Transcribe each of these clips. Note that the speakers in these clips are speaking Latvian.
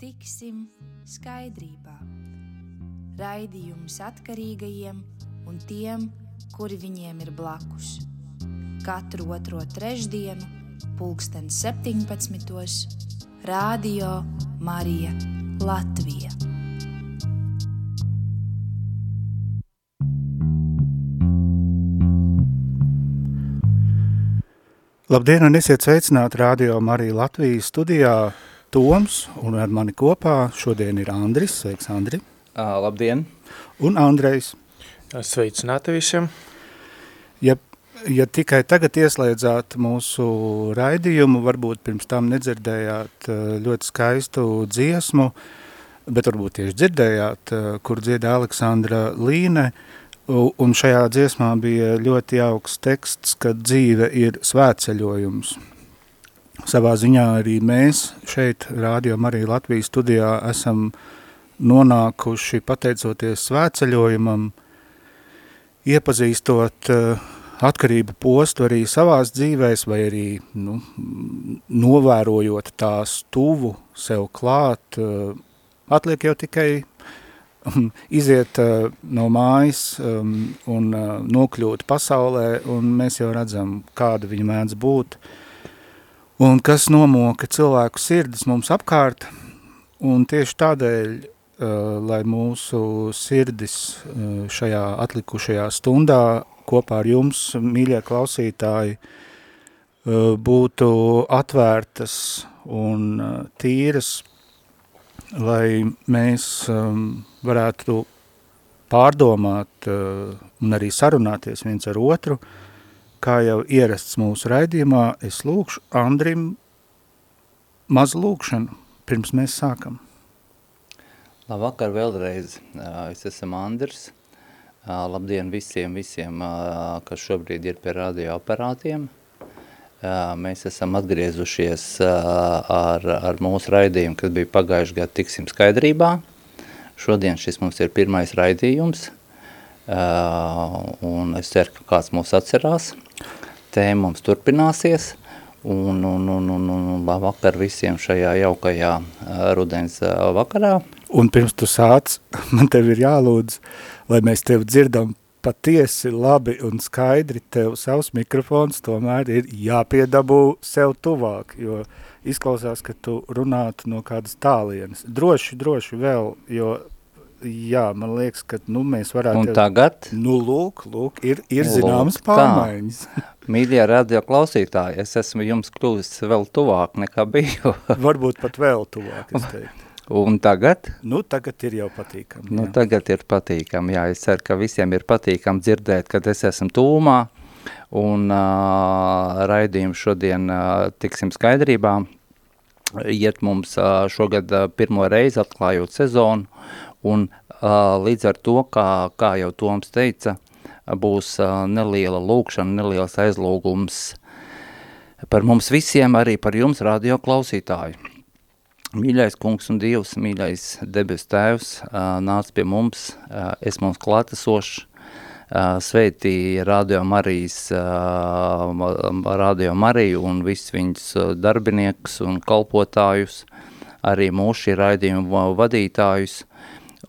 tiksim skaidrībā. Raidījums atkarīgajiem un tiem, kuri viņiem ir blakus. Katru otro trešdienu, pulksten 17. Rādio Marija Latvija. Labdien un esiet sveicināti Radio Marija Latvijas studijā Toms un ar mani kopā šodien ir Andris. Sveiks, Andri. Uh, labdien. Un Andrejs. Sveicināti visiem. Ja, ja tikai tagad ieslēdzāt mūsu raidījumu, varbūt pirms tam nedzirdējāt ļoti skaistu dziesmu, bet varbūt tieši dzirdējāt, kur dzieda Aleksandra Līne, Un šajā dziesmā bija ļoti jauks teksts, ka dzīve ir svētceļojums. Savā ziņā arī mēs šeit, Rādio Marija Latvijas studijā, esam nonākuši pateicoties svētceļojumam, iepazīstot uh, atkarību postu arī savās dzīvēs vai arī nu, novērojot tās tuvu sev klāt, uh, atliek jau tikai iziet uh, no mājas um, un nokļūt pasaulē, un mēs jau redzam, kāda viņa mēdz būt, un kas nomoka cilvēku sirdis mums apkārt, un tieši tādēļ, uh, lai mūsu sirdis uh, šajā atlikušajā stundā kopā ar jums, mīļie klausītāji, uh, būtu atvērtas un uh, tīras lai mēs um, varētu pārdomāt uh, un arī sarunāties viens ar otru, kā jau ierasts mūsu raidījumā, es lūkšu Andrim mazu lūkšanu, pirms mēs sākam. Labvakar vēlreiz, es esmu Andrs, labdien visiem, visiem, kas šobrīd ir pie radioaparātiem, Mēs esam atgriezušies ar, ar mūsu raidījumu, kas bija pagājuši gadu tiksim skaidrībā. Šodien šis mums ir pirmais raidījums, un es ceru, ka kāds mūs atcerās. Tēma mums turpināsies, un, un, un, un, un labvakar visiem šajā jaukajā rudens vakarā. Un pirms tu sāc, man tev ir jālūdz, lai mēs tevi dzirdam patiesi labi un skaidri tev savs mikrofons tomēr ir jāpiedabū sev tuvāk, jo izklausās, ka tu runātu no kādas tālienes. Droši, droši vēl, jo jā, man liekas, ka nu, mēs varētu... Un tagad? Nu, lūk, lūk, ir, ir lūk, zināmas pārmaiņas. Mīļie radio klausītāji, es esmu jums kļuvis vēl tuvāk nekā biju. Varbūt pat vēl tuvāk, es teiktu. Un tagad? Nu, tagad ir jau patīkami. Nu, jā. tagad ir patīkami, jā. Es ceru, ka visiem ir patīkami dzirdēt, kad es esmu tūmā un uh, raidījums šodien uh, tiksim skaidrībā. Iet mums uh, šogad uh, pirmo reizi atklājot sezonu un līdz ar to, kā, kā jau Toms teica, būs neliela lūkšana, neliels aizlūgums par mums visiem, arī par jums radio klausītāju. Mīļais kungs un Dievs, mīļais debes tēvs, nāc pie mums, es mums klātesošs, sveitī Radio Marijas, Radio Mariju un visus viņas darbiniekus un kalpotājus, arī mūsu šī raidījuma vadītājus,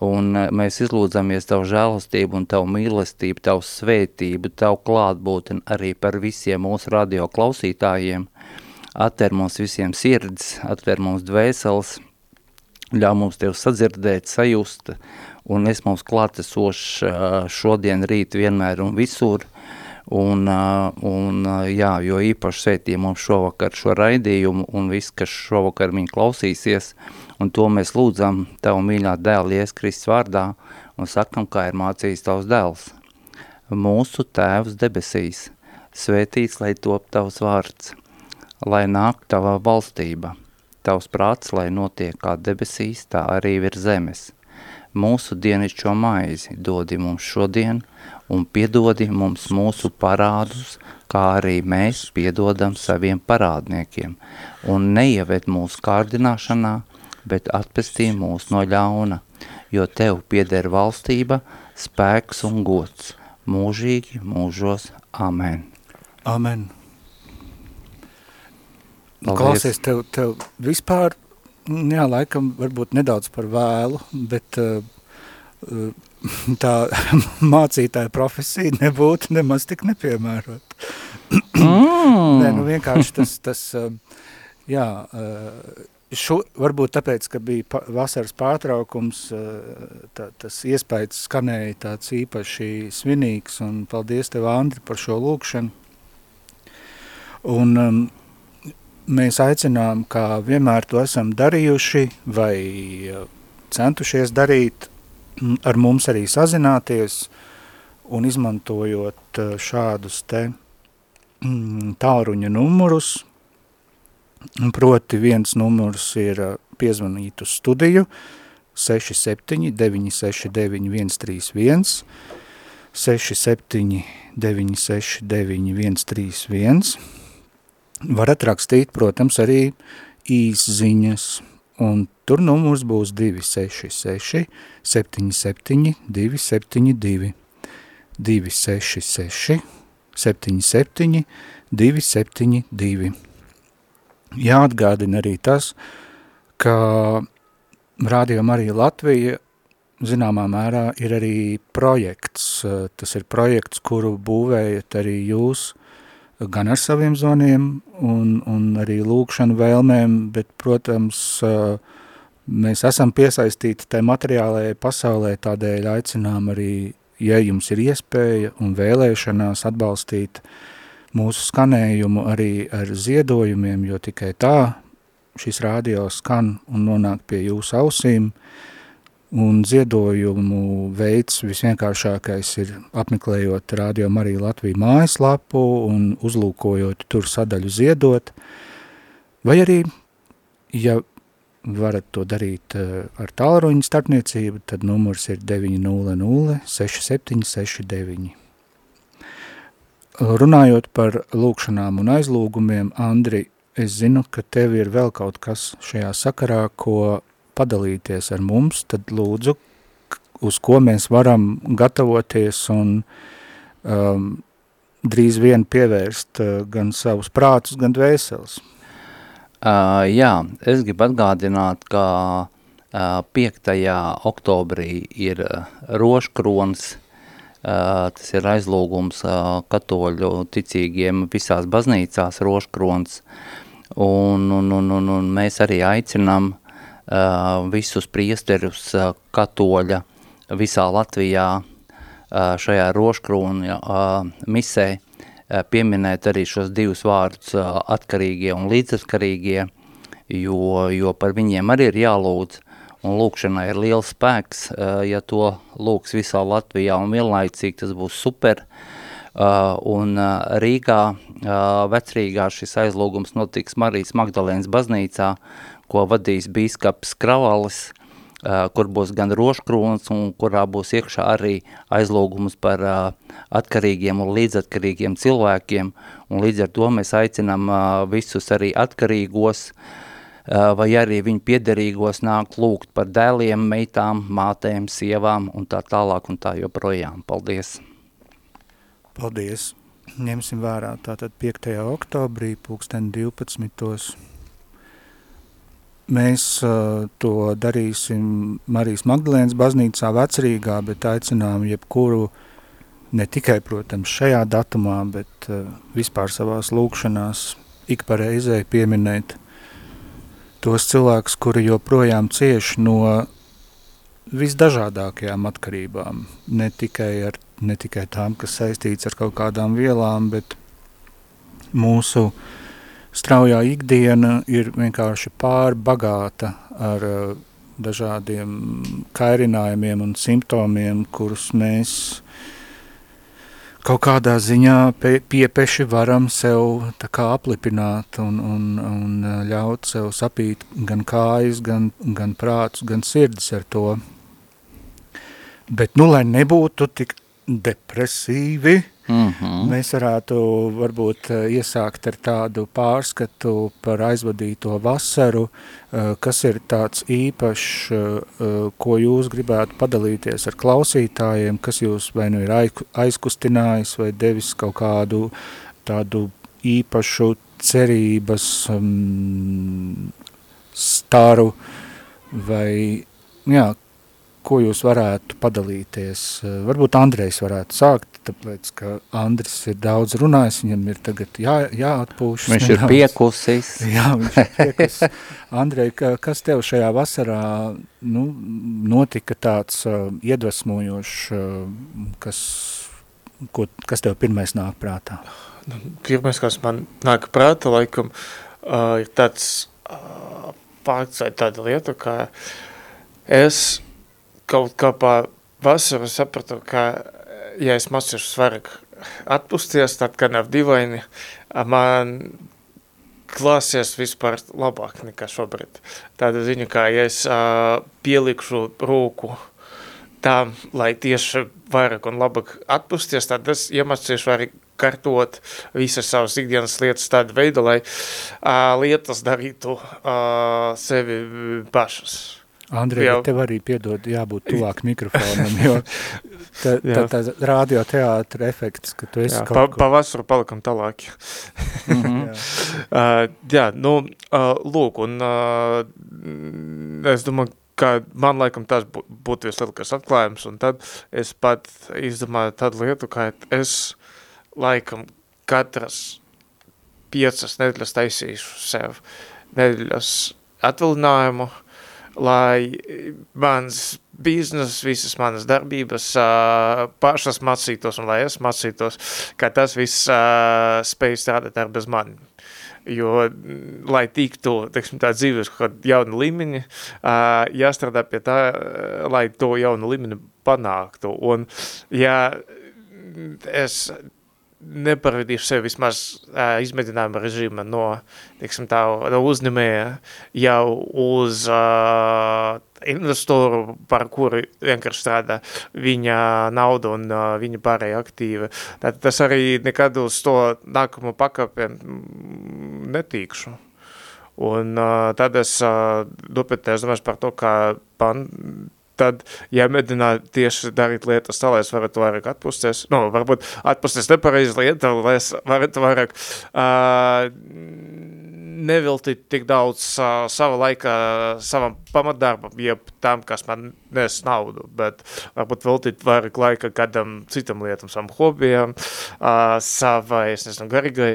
un mēs izlūdzamies Tavu žēlastību un Tavu mīlestību, Tavu svētību, Tavu klātbūtni arī par visiem mūsu radio klausītājiem, atver mums visiem sirds, atver mums dvēseles, ļauj mums Tev sadzirdēt, sajust, un es mums klātesošs šodien, rīt, vienmēr un visur, un, un jā, jo īpaši svētī mums šovakar šo raidījumu, un viss, kas šovakar viņi klausīsies, un to mēs lūdzam Tavu mīļā dēlu Ies Kristus vārdā, un sakam, kā ir mācījis Tavs dēls. Mūsu Tēvs debesīs, svētīts, lai top Tavs vārds, lai nāk tava valstība, tavs prāts, lai notiek kā debesīs, tā arī ir zemes. Mūsu dienišķo maizi dodi mums šodien un piedodi mums mūsu parādus, kā arī mēs piedodam saviem parādniekiem, un neieved mūsu kārdināšanā, bet atpestī mūs no ļauna, jo Tev pieder valstība, spēks un gods, mūžīgi mūžos. Amen. Amen. Paldies. Klausies, tev, tev vispār Jā, laikam varbūt nedaudz par vēlu, bet uh, tā mācītāja profesija nebūtu nemaz tik nepiemērot. mm. Nē, nu vienkārši tas, tas jā, šo, varbūt tāpēc, ka bija pa, vasaras pārtraukums, tā, tas iespējas skanēja tāds īpaši svinīgs, un paldies tev, Andri, par šo lūkšanu. Un um, mēs aicinām, kā vienmēr to esam darījuši vai centušies darīt, ar mums arī sazināties un izmantojot šādus te tāruņa numurus, proti viens numurs ir piezvanīt uz studiju. 67 969 131, 67 969 131, varat rakstīt, protams, arī īsziņas, un tur numurs būs 266 77 272 266 77 272. Jāatgādina arī tas, ka Radio Marija Latvija zināmā mērā ir arī projekts. Tas ir projekts, kuru būvējat arī jūs gan ar saviem zvaniem un, un arī lūkšanu vēlmēm, bet, protams, mēs esam piesaistīti tai materiālajai pasaulē, tādēļ aicinām arī, ja jums ir iespēja un vēlēšanās atbalstīt mūsu skanējumu arī ar ziedojumiem, jo tikai tā šis rādio skan un nonāk pie jūsu ausīm, Un ziedojumu veids visvienkāršākais ir apmeklējot Radio Mariju Latviju mājaslapu un uzlūkojot tur sadaļu ziedot, vai arī, ja varat to darīt eh, ar tālruņa starpniecību, tad numurs ir 900 6769. Runājot par lūkšanām un aizlūgumiem, Andri, es zinu, ka tev ir vēl kaut kas šajā sakarā, ko padalīties ar mums, tad lūdzu, uz ko mēs varam gatavoties un um, drīz vien pievērst uh, gan savus prātus, gan dvēseles. Uh, jā, es gribu atgādināt, ka uh, 5. oktobrī ir uh, roškrons, tas ir aizlūgums uh, katoļu ticīgiem visās baznīcās roškrons, un, un, un, un, un mēs arī aicinām Uh, visus priesterus katoļa visā Latvijā šajā roškrūna misē pieminēt arī šos divus vārdus atkarīgie un līdzatkarīgie, jo, jo par viņiem arī ir jālūdz, un lūkšanai ir liels spēks, ja to lūks visā Latvijā un vienlaicīgi tas būs super, un Rīgā, vecrīgā šis aizlūgums notiks Marijas Magdalēnas baznīcā, ko vadīs bīskaps Kravalis, kur būs gan roškrūns un kurā būs iekšā arī aizlūgums par atkarīgiem un līdzatkarīgiem cilvēkiem, un līdz ar to mēs aicinām visus arī atkarīgos, vai arī viņu piederīgos nāk lūgt par dēliem, meitām, mātēm, sievām un tā tālāk un tā joprojām. Paldies! Paldies! Ņemsim vērā tātad 5. oktobrī, pulksten 12. Mēs uh, to darīsim Marijas Magdalēnas baznīcā vecrīgā, bet aicinām jebkuru, ne tikai, protams, šajā datumā, bet uh, vispār savās lūkšanās ik pa reizei pieminēt tos cilvēkus, kuri joprojām cieš no visdažādākajām atkarībām, ne tikai, ar, ne tikai tām, kas saistīts ar kaut kādām vielām, bet mūsu straujā ikdiena ir vienkārši pārbagāta ar uh, dažādiem kairinājumiem un simptomiem, kurus mēs kaut kādā ziņā piepeši varam sev aplipināt un, un, un uh, ļaut sev sapīt gan kājas, gan, gan prātus, gan sirdis ar to. Bet, nu, lai nebūtu tik depresīvi, Mm -hmm. Mēs varētu varbūt eh, iesākt ar tādu pārskatu par aizvadīto vasaru, eh, kas ir tāds īpašs, eh, ko jūs gribētu padalīties ar klausītājiem, kas jūs vai nu ir aizkustinājis vai devis kaut kādu tādu īpašu cerības um, komentāru vai, jā, ko jūs varētu padalīties? Varbūt Andrejs varētu sākt, tāpēc, ka Andris ir daudz runājis, viņam ir tagad jā, jāatpūšas. Viņš nedaudz. ir piekusis. Jā, viņš ir piekusis. Andrej, kas tev šajā vasarā nu, notika tāds uh, iedvesmojošs, uh, kas, ko, kas tev pirmais nāk prātā? Nu, pirmais, kas man nāk prātā, laikam, uh, ir tāds uh, fakts vai tāda lieta, ka es kaut kā pa vasaru sapratu, ka, ja es mācīšu svarīg atpusties, tad, kad nav divaini, man klāsies vispār labāk nekā šobrīd. Tāda ziņa, kā ja es uh, pielikšu roku tam, lai tieši vairāk un labāk atpusties, tad es iemācīšu arī kārtot visas savas ikdienas lietas tādu veidu, lai uh, lietas darītu uh, sevi pašas. Andrej, jau... tev arī piedod jābūt tuvāk mikrofonam, jo tā, tā, tā rādio teātra efekts, ka tu esi jā, kaut pa, ko... Pavasaru palikam tālāk. mm -hmm. jā. Uh, jā, nu, uh, lūk, un uh, es domāju, ka man laikam tas būtu vislielākais atklājums, un tad es pat izdomāju tādu lietu, ka es laikam katras piecas nedēļas taisīšu sev nedēļas atvilinājumu, uh, lai mans biznes, visas manas darbības uh, pašas mācītos un lai es mācītos, ka tas viss uh, spēj strādāt ar bez mani. Jo, lai tiktu, teiksim, tā dzīves kaut kādu jaunu līmeni, uh, jāstrādā pie tā, lai to jaunu līmeni panāktu. Un, ja es neparvedīšu sevi vismaz uh, izmēģinājuma režīma no, teiksim tā, no uzņēmēja jau uz uh, investoru, par kuru vienkārši strādā viņa nauda un uh, viņa pārēja aktīva. Tad tas arī nekad uz to nākamo pakāpienu netīkšu. Un uh, tad es uh, dopēties par to, kā pan, tad jāmēģina tieši darīt lietas tā, lai es varētu vairāk atpūsties. Nu, varbūt atpūsties nepareizi lieta, lai es varētu vairāk uh, neveltīt tik daudz uh, sava laika savam pamatdarbam, jeb tam, kas man nes naudu, bet varbūt veltīt vairāk laika kādam citam lietam, savam hobijam, uh, savai, es nezinu, garīgai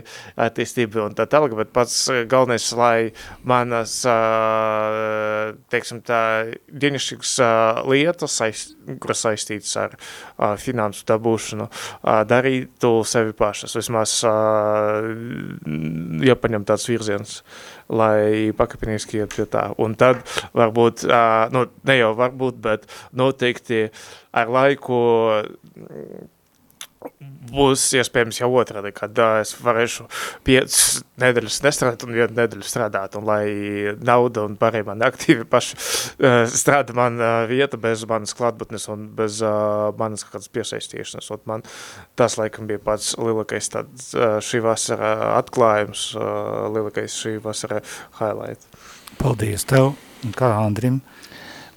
attīstībai un tā tālāk, bet pats galvenais, lai manas, uh, teiksim tā, dienišķīgas uh, lietas, saist, kuras saistītas ar uh, finansu dabūšanu, uh, darītu sevi pašas, vismaz uh, jāpaņem tāds virziens lai pakāpeniski iet pie tā. Un tad varbūt, uh, nu, ne jau varbūt, bet noteikti ar laiku būs iespējams jau otrādi, kad uh, es varēšu piecas nedēļas nestrādāt un vienu nedēļu strādāt, un lai nauda un pārējie mani aktīvi paši uh, strāda man uh, vieta bez manas klātbūtnes un bez uh, manas kādas piesaistīšanas. Un man tas, laikam, bija pats lielākais tāds uh, šī vasara atklājums, uh, lielākais šī vasara highlight. Paldies tev, un kā Andrim?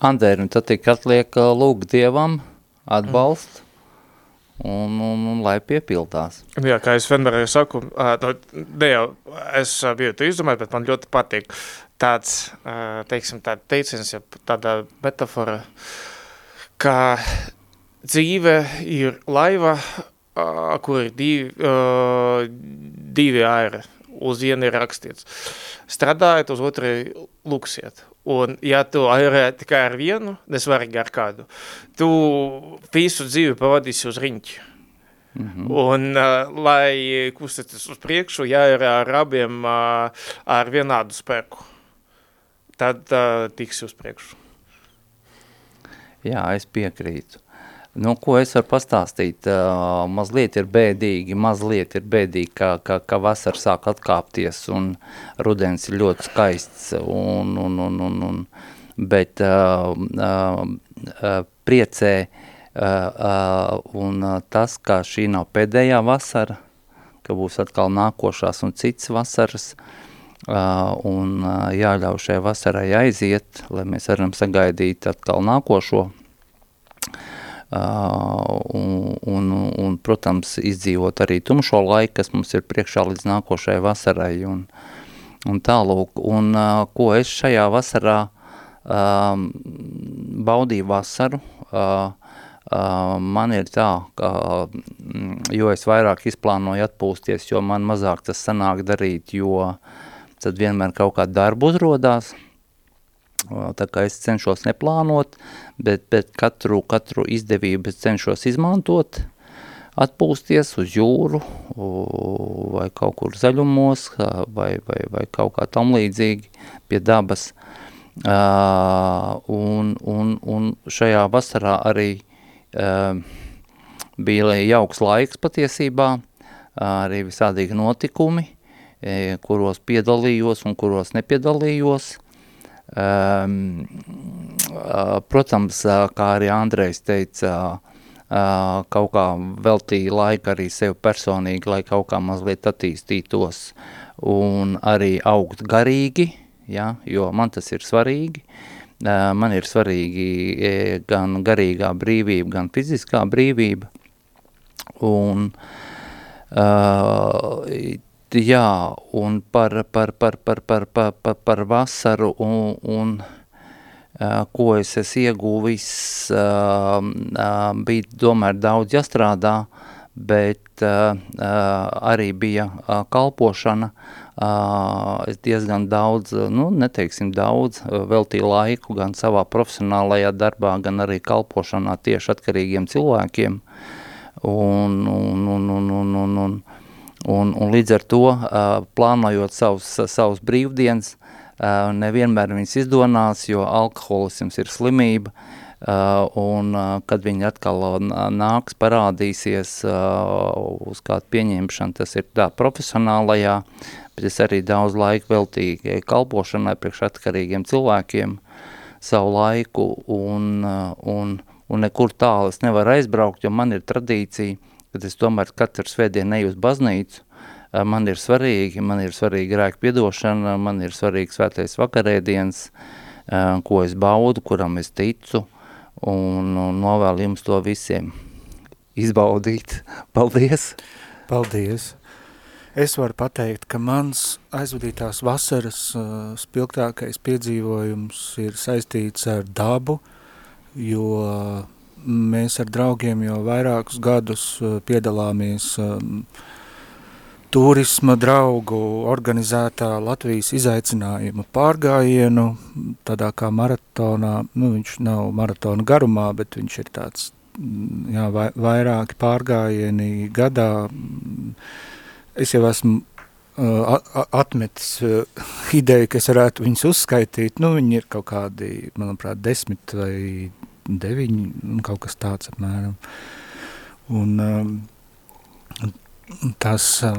Andēr, un tad tik atliek lūgt Dievam atbalstu, mm un, un, un lai piepildās. Jā, kā es vienmēr saku, nu, ne jau es biju to izdomājis, bet man ļoti patīk tāds, teiksim, tāda teiciens, ja tāda metafora, ka dzīve ir laiva, kur ir divi, divi airi, uz vienu ir rakstīts. Strādājot, uz otru lūksiet. Un, ja tu airē tikai ar vienu, nesvarīgi ar kādu, tu visu dzīvi pavadīsi uz riņķi. Mm -hmm. Un, uh, lai kustēties uz priekšu, jāir ar abiem uh, ar vienādu spēku. Tad uh, tiksi uz priekšu. Jā, es piekrītu. Nu, ko es varu pastāstīt? Uh, mazliet ir bēdīgi, mazliet ir bēdīgi, ka, ka, ka vasara sāk atkāpties un rudens ir ļoti skaists, un, un, un, un, un, bet uh, uh, priecē uh, uh, un uh, tas, ka šī nav pēdējā vasara, ka būs atkal nākošās un cits vasaras, uh, un uh, jāļauj šai vasarai aiziet, lai mēs varam sagaidīt atkal nākošo un, un, un, protams, izdzīvot arī tumšo laiku, kas mums ir priekšā līdz nākošai vasarai. Un, un tālūk. Un ko es šajā vasarā um, baudīju vasaru, uh, uh, man ir tā, ka, mm, jo es vairāk izplānoju atpūsties, jo man mazāk tas sanāk darīt, jo tad vienmēr kaut kā darbu uzrodās, tā kā es cenšos neplānot, bet, bet katru, katru izdevību cenšos izmantot, atpūsties uz jūru vai kaut kur zaļumos vai, vai, vai kaut kā tam līdzīgi pie dabas. Uh, un, un, un šajā vasarā arī uh, bija jauks laiks patiesībā, arī visādīgi notikumi, kuros piedalījos un kuros nepiedalījos. Um, protams, kā arī Andrejs teica, kaut kā veltīja laiku arī sev personīgi, lai kaut kā mazliet attīstītos un arī augt garīgi, ja, jo man tas ir svarīgi. Man ir svarīgi gan garīgā brīvība, gan fiziskā brīvība. Un, uh, jā, un par, par, par, par, par, par, par, par vasaru un, un ko es esmu ieguvis, bija tomēr daudz jāstrādā, bet arī bija kalpošana, es diezgan daudz, nu, neteiksim daudz, veltīju laiku gan savā profesionālajā darbā, gan arī kalpošanā tieši atkarīgiem cilvēkiem, un, un, un, un, un, un, un, un, un līdz ar to plānojot savus, savus brīvdienas, Uh, nevienmēr viņas izdonās, jo alkoholisms ir slimība, uh, un uh, kad viņi atkal nāks, parādīsies uz kādu pieņemšanu, tas ir tā profesionālajā, bet es arī daudz laika veltīju kalpošanai priekš atkarīgiem cilvēkiem savu laiku, un, un, un nekur tālu es nevaru aizbraukt, jo man ir tradīcija, kad es tomēr katru svētdienu eju uz baznīcu, man ir svarīgi, man ir svarīgi grēku piedošana, man ir svarīgi svētais vakarēdiens, ko es baudu, kuram es ticu, un, un novēlu jums to visiem izbaudīt. Paldies! Paldies! Es varu pateikt, ka mans aizvadītās vasaras uh, spilgtākais piedzīvojums ir saistīts ar dabu, jo mēs ar draugiem jau vairākus gadus uh, piedalāmies um, turisma draugu organizētā Latvijas izaicinājuma pārgājienu, tādā kā maratonā, nu viņš nav maratona garumā, bet viņš ir tāds, mm, jā, vai, vairāki pārgājieni gadā. Es jau esmu uh, atmetis uh, ideju, ka es varētu viņus uzskaitīt, nu viņi ir kaut kādi, manuprāt, desmit vai deviņi, kaut kas tāds apmēram. Un, um, Tas uh,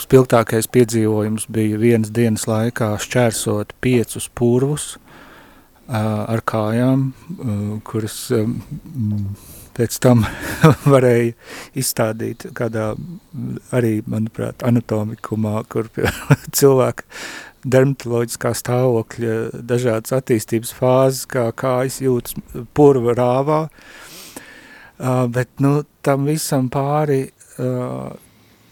spilgtākais piedzīvojums bija vienas dienas laikā šķērsot piecus purvus uh, ar kājām, uh, kuras um, pēc tam varēja izstādīt kādā arī, manuprāt, anatomikumā, kur cilvēka dermatoloģiskā stāvokļa dažādas attīstības fāzes, kā kājas jūtas purva rāvā, bet, nu, tam visam pāri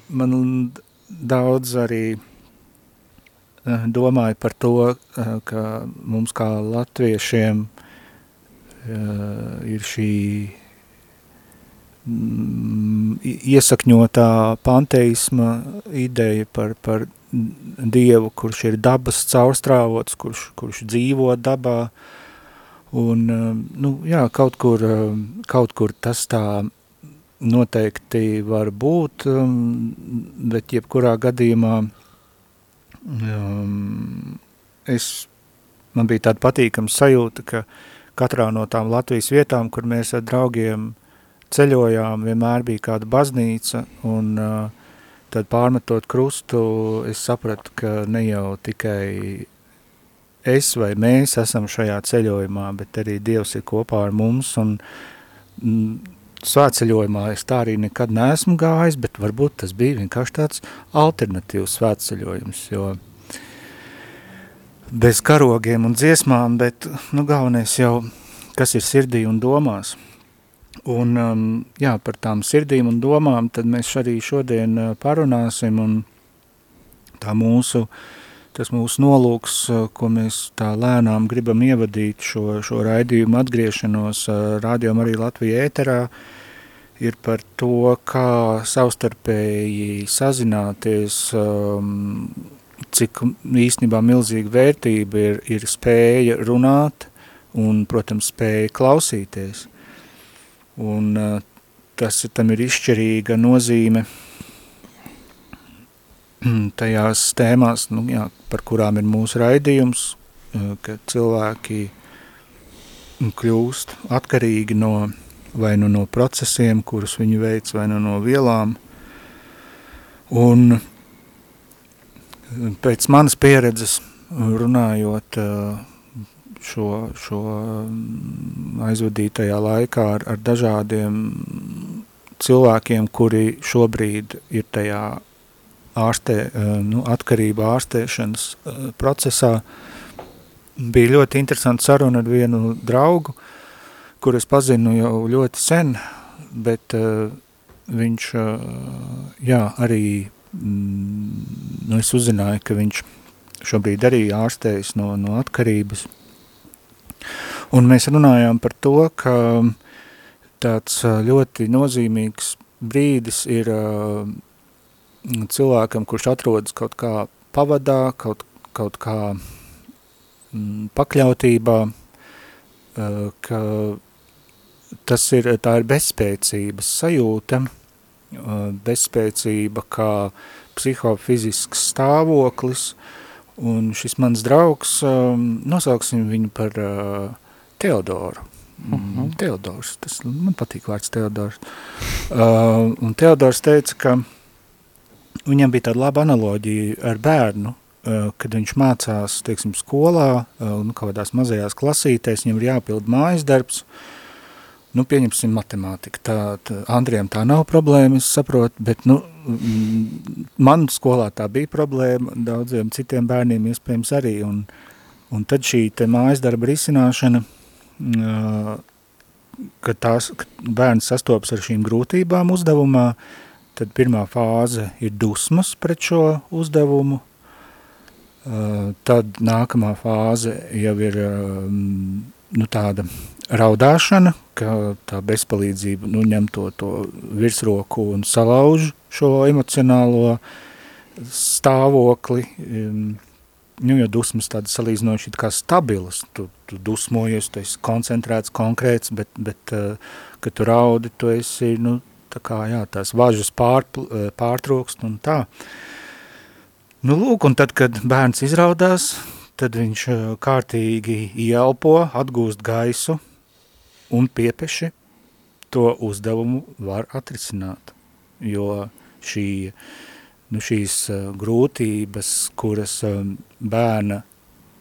man daudz arī eh, domāju par to, eh, ka mums kā latviešiem eh, ir šī mm, iesakņotā panteisma ideja par, par Dievu, kurš ir dabas caurstrāvots, kurš, kurš dzīvo dabā, un, nu, jā, kaut kur, kaut kur tas tā noteikti var būt, um, bet jebkurā gadījumā um, es, man bija tāda patīkama sajūta, ka katrā no tām Latvijas vietām, kur mēs ar draugiem ceļojām, vienmēr bija kāda baznīca, un uh, tad pārmetot krustu, es sapratu, ka ne jau tikai es vai mēs esam šajā ceļojumā, bet arī Dievs ir kopā ar mums, un mm, svētceļojumā es tā arī nekad neesmu gājis, bet varbūt tas bija vienkārši tāds alternatīvs svētceļojums, jo bez karogiem un dziesmām, bet nu, galvenais jau, kas ir sirdī un domās. Un um, jā, par tām sirdīm un domām tad mēs arī šodien uh, parunāsim un tā mūsu tas mūsu nolūks, ko mēs tā lēnām gribam ievadīt šo, šo raidījumu atgriešanos rādījumā arī Latvijā ēterā, ir par to, kā savstarpēji sazināties, um, cik īstenībā milzīga vērtība ir, ir spēja runāt un, protams, spēja klausīties. Un uh, tas tam ir izšķirīga nozīme tajās tēmās, nu, jā, par kurām ir mūsu raidījums, ka cilvēki kļūst atkarīgi no vai nu no procesiem, kurus viņi veic, vai nu no vielām. Un pēc manas pieredzes runājot šo, šo aizvadītajā laikā ar, ar dažādiem cilvēkiem, kuri šobrīd ir tajā ārstē, eh, nu, atkarība ārstēšanas eh, procesā. Bija ļoti interesanti saruna ar vienu draugu, kur es pazinu jau ļoti sen, bet uh, viņš, uh, jā, arī, mm, nu, es uzzināju, ka viņš šobrīd arī ārstējas no, no atkarības. Un mēs runājām par to, ka tāds ļoti nozīmīgs brīdis ir uh, cilvēkam, kurš atrodas kaut kā pavadā, kaut, kaut kā mm, pakļautībā, uh, ka tas ir, tā ir bezspēcības sajūta, uh, bezspēcība kā psihofizisks stāvoklis, un šis mans draugs, um, nosauksim viņu par uh, Teodoru. Uh mhm. -huh. Teodors, tas man patīk vārds Teodors. Uh, un Teodors teica, ka viņam bija tāda laba analoģija ar bērnu, eh, kad viņš mācās, teiksim, skolā, eh, nu, kādās mazajās klasītēs, viņam ir jāpild mājas darbs, nu, pieņemsim matemātika, tā, tā Andrijam tā nav problēma, es saprotu, bet, nu, man skolā tā bija problēma, daudziem citiem bērniem iespējams arī, un, un tad šī te mājas darba risināšana, kad tās, kad bērns sastopas ar šīm grūtībām uzdevumā, Tad pirmā fāze ir dusmas pret šo uzdevumu, tad nākamā fāze jau ir nu, tāda raudāšana, ka tā bezpalīdzība nu, ņem to, to virsroku un salauž šo emocionālo stāvokli, nu, jo dusmas tādas salīdzinoši kā stabilas, tu, tu dusmojies, tu esi koncentrēts, konkrēts, bet, bet kad tu raudi, tu esi, nu, tā kā, jā, tās važas pār, e, pārtrūkst un tā. Nu, lūk, un tad, kad bērns izraudās, tad viņš e, kārtīgi ieelpo, atgūst gaisu un piepeši to uzdevumu var atrisināt, jo šī, nu, šīs e, grūtības, kuras bērna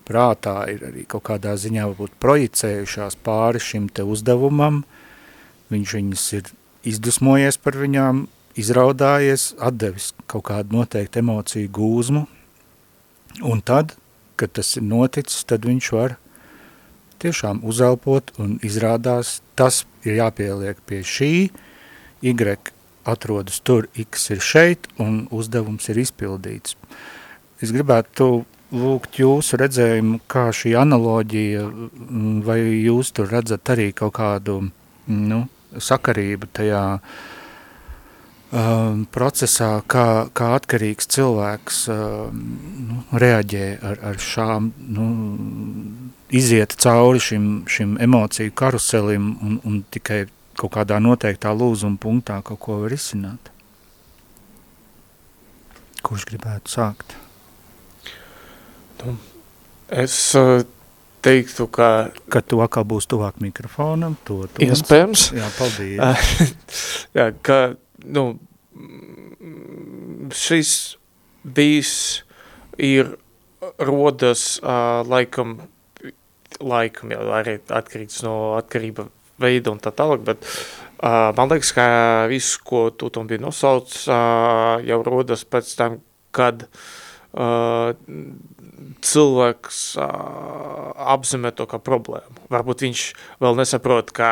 prātā ir arī kaut kādā ziņā varbūt projicējušās pāri šim te uzdevumam, viņš viņas ir izdusmojies par viņām, izraudājies, atdevis kaut kādu noteiktu emociju gūzmu, un tad, kad tas ir noticis, tad viņš var tiešām uzelpot un izrādās, tas ir jāpieliek pie šī, Y atrodas tur, X ir šeit un uzdevums ir izpildīts. Es gribētu lūgt jūsu redzējumu, kā šī analoģija, vai jūs tur redzat arī kaut kādu, nu, sakarība tajā um, procesā, kā, kā atkarīgs cilvēks um, nu, reaģē ar, ar šām, nu, iziet cauri šim, šim emociju karuselim un, un tikai kaut kādā noteiktā lūzuma punktā kaut ko var izsināt. Kurš gribētu sākt? Nu, es uh, teiktu, ka... Kad tu atkal būs tuvāk mikrofonam, to... to iespējams. Jā, paldies. jā, ka, nu, šis bijis ir rodas uh, laikam, laikam, jā, arī atkarīgs no atkarība veida un tā tālāk, bet uh, man liekas, ka viss, ko tu tam bija nosauc, uh, jau rodas pēc tam, kad uh, cilvēks uh, apzīmē to kā problēmu. Varbūt viņš vēl nesaprot, ka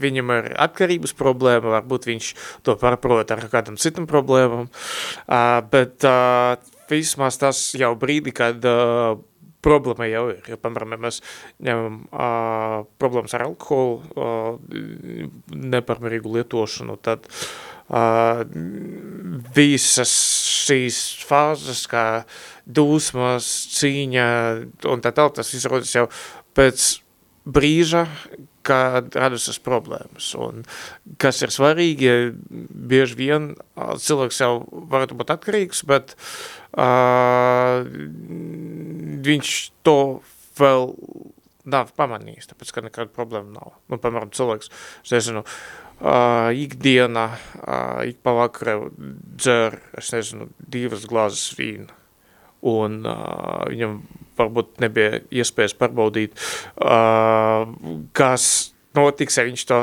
viņam ir atkarības problēma, varbūt viņš to pārprot ar kādam citam problēmam, uh, bet uh, vismaz tas jau brīdi, kad uh, problēma jau ir. Ja, piemēram, ja mēs ņemam uh, problēmas ar alkoholu, uh, neparmērīgu lietošanu, tad uh, visas šīs fāzes, kā dūsmas, cīņa un tā tālāk, tas izrodas jau pēc brīža, kad radusies problēmas. Un kas ir svarīgi, bieži vien cilvēks jau varētu būt atkarīgs, bet uh, viņš to vēl nav pamanījis, tāpēc, ka nekāda problēma nav. Nu, piemēram, cilvēks, es nezinu, uh, ikdiena, uh, ik pavakarē dzer, es nezinu, divas glāzes vīna un uh, viņam varbūt nebija iespējas pārbaudīt, uh, kas notiks, ja viņš to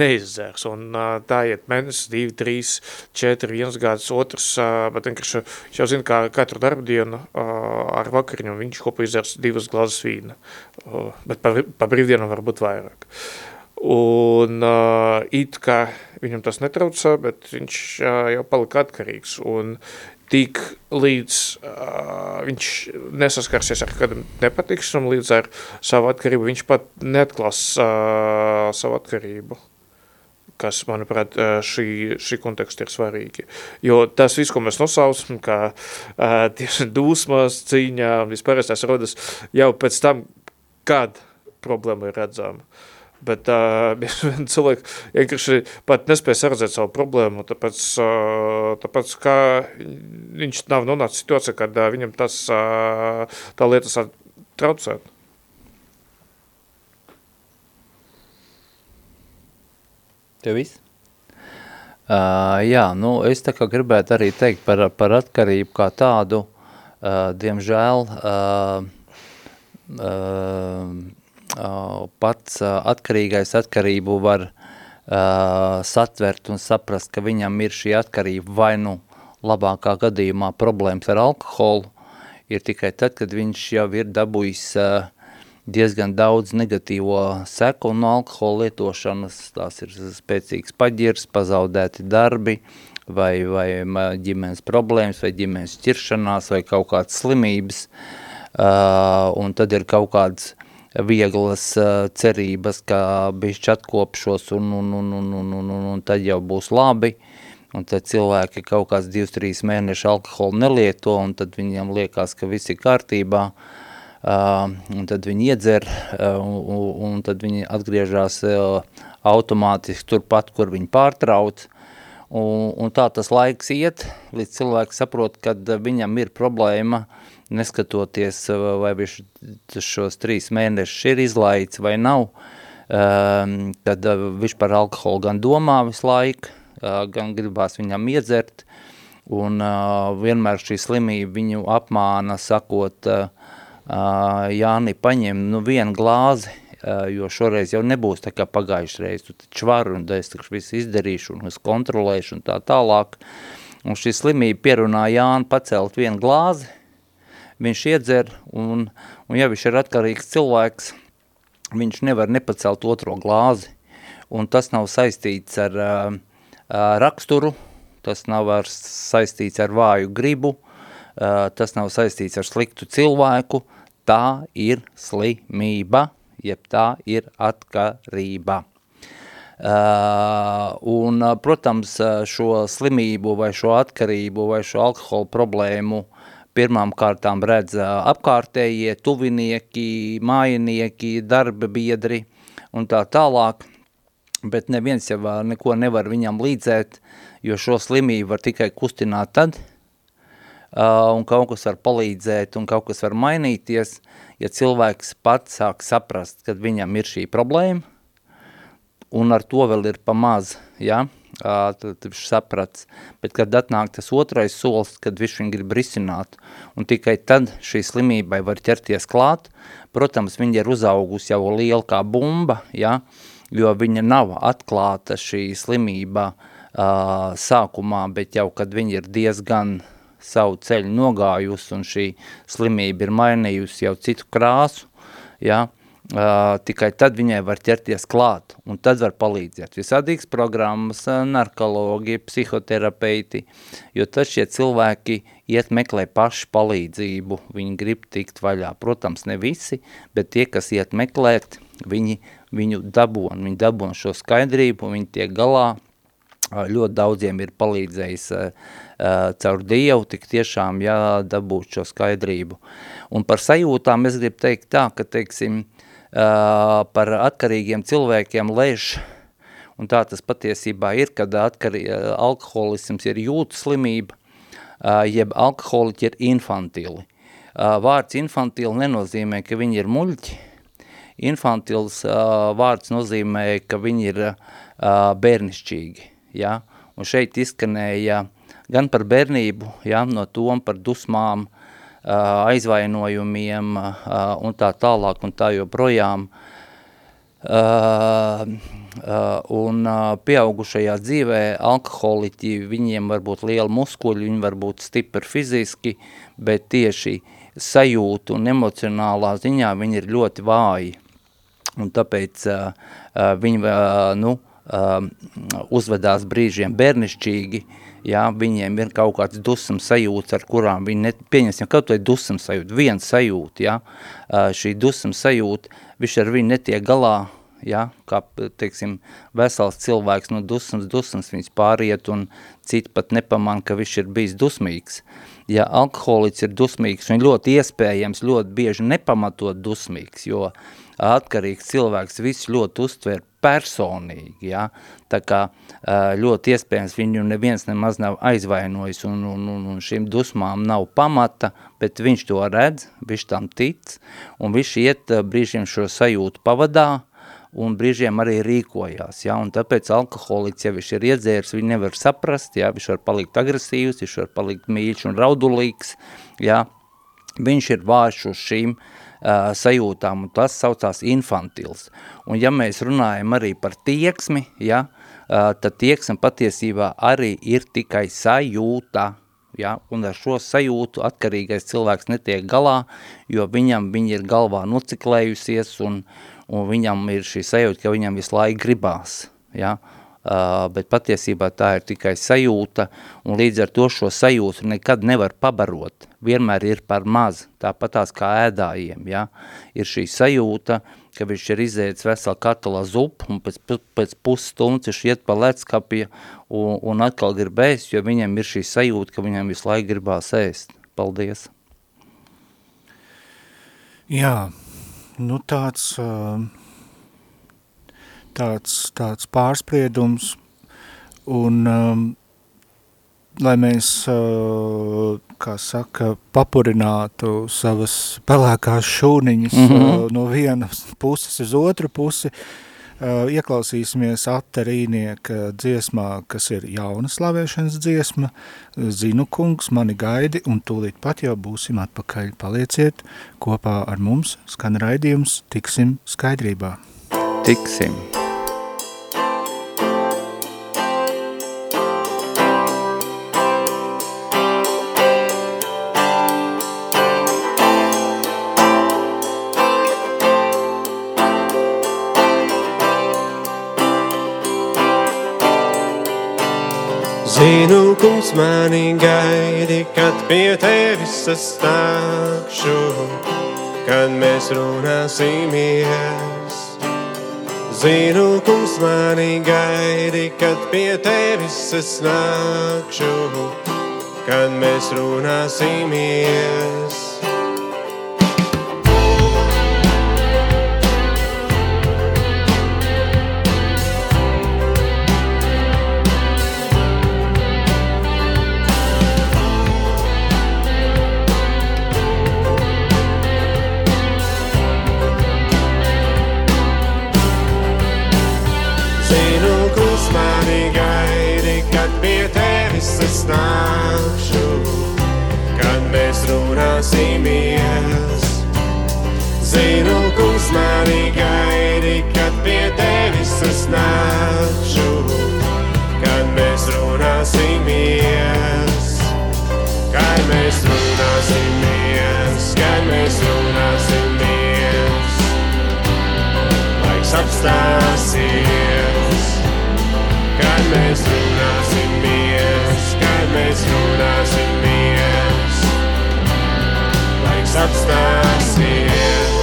neizdzērs. Un uh, tā iet mēnesis, divi, trīs, četri, viens gads, otrs, uh, bet vienkārši viņš jau zina, kā katru darbu dienu uh, ar vakariņu viņš kopā izdzērs divas glazas vīna, uh, bet pa, pa brīvdienu varbūt vairāk. Un uh, it kā viņam tas netraucē, bet viņš uh, jau palika atkarīgs. Un tik līdz uh, viņš nesaskarsies ar kādam nepatikšanu, līdz ar savu atkarību viņš pat neatklās uh, savu atkarību kas, manuprāt, šī, šī konteksta ir svarīgi. Jo tas viss, ko mēs nosaucam, kā tieši dūsmas, cīņā, vispār tas rodas jau pēc tam, kad problēma ir redzama. Uh, Bet uh, cilvēki vienkārši pat nespēja saredzēt savu problēmu, tāpēc, uh, tāpēc ka viņš nav nonācis situācijā, kad uh, viņam tas, uh, tā lietas traucēt. Tev viss? Uh, jā, nu es tā kā gribētu arī teikt par, par atkarību kā tādu, uh, diemžēl, uh, uh, pats atkarīgais atkarību var satvert un saprast, ka viņam ir šī atkarība. Vai nu labākā gadījumā problēmas ar alkoholu, ir tikai tad, kad viņš jau ir dabūjis uh, diezgan daudz negatīvo seku no alkohola lietošanas, tās ir spēcīgs paģirs, pazaudēti darbi, vai, vai ģimenes problēmas, vai ģimenes ķiršanās, vai kaut kādas slimības, uh, un tad ir kaut kāds vieglas uh, cerības, ka bišķi atkopšos un, un, un, un, un, un, un, un tad jau būs labi. Un tad cilvēki kaut kāds 2-3 mēneši alkoholu nelieto, un tad viņiem liekas, ka viss ir kārtībā. Uh, un tad viņi iedzer, uh, un, un tad viņi atgriežas uh, automātiski turpat, kur viņi pārtrauc. Un, un tā tas laiks iet, līdz cilvēks saprot, kad viņam ir problēma neskatoties, eh, vai viņš šos trīs mēnešus ir izlaicis vai nav, tad uh, viņš par alkoholu gan domā visu laiku, uh, gan gribās viņam iedzert, un uh, vienmēr šī slimība viņu apmāna, sakot, uh, Jāni, paņem nu vienu glāzi, jo šoreiz jau nebūs tā kā pagājuši reiz, tu taču var, un es taču visu izdarīšu, un es kontrolēšu, un tā tālāk. Un šī slimība pierunā Jāni pacelt vienu glāzi, viņš iedzer, un, un ja viņš ir atkarīgs cilvēks, viņš nevar nepacelt otro glāzi, un tas nav saistīts ar uh, raksturu, tas nav ar saistīts ar vāju gribu, uh, tas nav saistīts ar sliktu cilvēku, tā ir slimība, jeb tā ir atkarība. Uh, un, protams, šo slimību vai šo atkarību vai šo alkoholu problēmu uh, pirmām kārtām redz apkārtējie, tuvinieki, mājinieki, darba biedri un tā tālāk, bet neviens jau neko nevar viņam līdzēt, jo šo slimību var tikai kustināt tad, uh, un kaut kas var palīdzēt, un kaut kas var mainīties, ja cilvēks pats sāk saprast, kad viņam ir šī problēma, un ar to vēl ir pamaz, ja, tad viņš saprats. Bet, kad atnāk tas otrais solis, kad viņš viņu grib risināt, un tikai tad šī slimībai var ķerties klāt, protams, viņa ir uzaugusi jau liela kā bumba, ja, jo viņa nav atklāta šī slimība uh, sākumā, bet jau, kad viņa ir diezgan savu ceļu nogājusi, un šī slimība ir mainījusi jau citu krāsu, ja, Uh, tikai tad viņai var ķerties klāt, un tad var palīdzēt. Visādīgas programmas, narkologi, psihoterapeiti, jo tad šie cilvēki iet meklē paši palīdzību, viņi grib tikt vaļā. Protams, ne visi, bet tie, kas iet meklēt, viņi viņu dabon, viņi dabon šo skaidrību, viņi tiek galā, ļoti daudziem ir palīdzējis caur Dievu, tik tiešām jādabūt šo skaidrību. Un par sajūtām es gribu teikt tā, ka, teiksim, par atkarīgiem cilvēkiem lēš, un tā tas patiesībā ir, kad atkarī, alkoholisms ir jūtu slimība, jeb alkoholiķi ir infantili. Vārds infantili nenozīmē, ka viņi ir muļķi. Infantils vārds nozīmē, ka viņi ir bērnišķīgi. Ja? Un šeit izskanēja gan par bērnību, ja? no tom par dusmām, aizvainojumiem un tā tālāk un tā joprojām. Uh, uh, un uh, pieaugušajā dzīvē alkoholiķi, viņiem var būt liela muskuļi, viņi var būt stipri fiziski, bet tieši sajūtu un emocionālā ziņā viņi ir ļoti vāji. Un tāpēc uh, uh, viņi, uh, nu, uh, uzvedās brīžiem bērnišķīgi, jā, viņiem ir kaut kāds dusmas sajūts, ar kurām viņi, ne, pieņemsim, kaut vai dusmas sajūta, viens sajūta, uh, šī dusmas sajūta, viņš ar viņu netiek galā, jā, kā, teiksim, vesels cilvēks, nu, dusmas, dusmas, viņas pāriet, un citi pat nepaman, ka viņš ir bijis dusmīgs. Ja alkoholiķis ir dusmīgs, un ļoti iespējams, ļoti bieži nepamatot dusmīgs, jo atkarīgs cilvēks visu ļoti uztver personīgi, ja? tā kā ļoti iespējams viņu neviens nemaz nav aizvainojis un, un, un, un šīm dusmām nav pamata, bet viņš to redz, viņš tam tic un viņš iet brīžiem šo sajūtu pavadā un brīžiem arī rīkojās, ja? un tāpēc alkoholiķis, ja viņš ir iedzērs, viņš nevar saprast, ja? viņš var palikt agresīvs, viņš var palikt mīļš un raudulīgs, ja? viņš ir vārš uz šīm uh, uh, sajūtām, un tas saucās infantils. Un ja mēs runājam arī par tieksmi, ja, uh, tad tieksme patiesībā arī ir tikai sajūta, ja, un ar šo sajūtu atkarīgais cilvēks netiek galā, jo viņam viņa ir galvā nociklējusies, un, un viņam ir šī sajūta, ka viņam visu laiku gribās, ja, uh, bet patiesībā tā ir tikai sajūta, un līdz ar to šo sajūtu nekad nevar pabarot. Vienmēr ir par maz, tāpatās kā ēdājiem, ja? ir šī sajūta, ka viņš ir izēdis veselu katala zupu, un pēc, pēc pusstundas viņš iet pa lecskapja un, un atkal grib ēst, jo viņam ir šī sajūta, ka viņam visu laiku gribās ēst. Paldies! Jā, nu tāds... Tāds, tāds pārspriedums, un um, lai mēs, uh, kā saka, papurinātu savas pelēkās šūniņas mm -hmm. no vienas puses uz otru pusi, ieklausīsimies attarīnieka dziesmā, kas ir jauna slavēšanas dziesma, Zinu kungs, mani gaidi, un tūlīt pat jau būsim atpakaļ. Palieciet kopā ar mums, skan raidījums, tiksim skaidrībā. Tiksim. Zinu, kungs mani gaidi, kad pie tevis es nākšu, kad mēs runāsimies. Zinu, kungs mani gaidi, kad pie tevis es nākšu, kad mēs runāsimies. laiks apstāsies, kad mēs runāsimies, kad mēs runāsimies. Laiks apstāsies.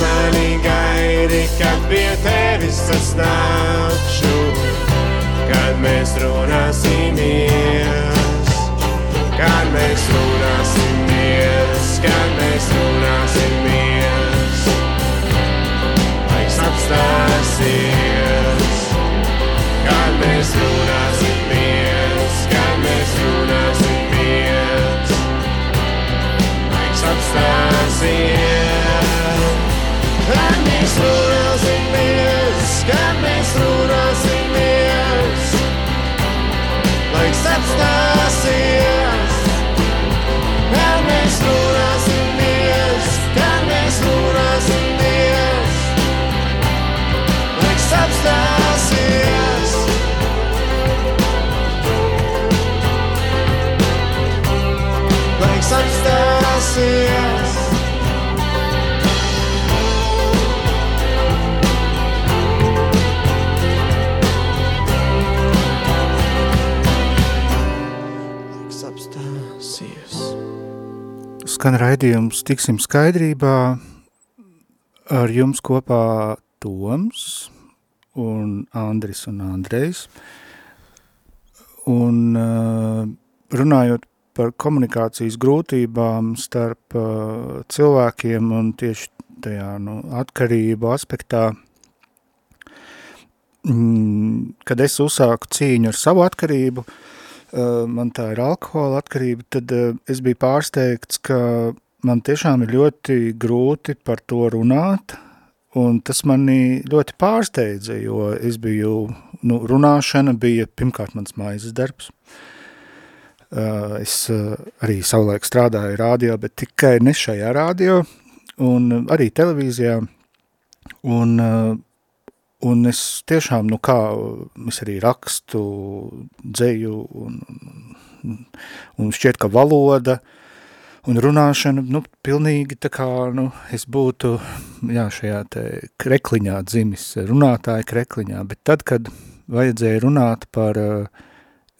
Mani gaidi, kad pie tevis es nākšu, kad mēs runāsimies. Kad mēs runāsimies, kad mēs runāsimies, laiks apstāsies. Kad mēs runāsimies, kad mēs runāsimies, laiks apstāsies. Kad mēs runāsimies, kad mēs runāsimies, laiks apstāsies. Kad mēs runāsimies, kad mēs runāsimies, laiks apstāsies. Laiks apstāsies. Skan raidījums Tiksim skaidrībā ar jums kopā Toms un Andris un Andrejs. Un uh, runājot par komunikācijas grūtībām starp uh, cilvēkiem un tieši tajā nu, atkarību aspektā, mm, kad es uzsāku cīņu ar savu atkarību, uh, man tā ir alkohola atkarība, tad uh, es biju pārsteigts, ka man tiešām ir ļoti grūti par to runāt, un tas mani ļoti pārsteidza, jo es biju, nu, runāšana bija pirmkārt mans maizes darbs. Uh, es arī savulaik strādāju rādio, bet tikai ne šajā rādio, un arī televīzijā, un, un es tiešām, nu kā, es arī rakstu dzeju, un, un, šķiet, ka valoda, un runāšana, nu, pilnīgi tā kā, nu, es būtu, jā, šajā te krekliņā dzimis, runātāja krekliņā, bet tad, kad vajadzēja runāt par,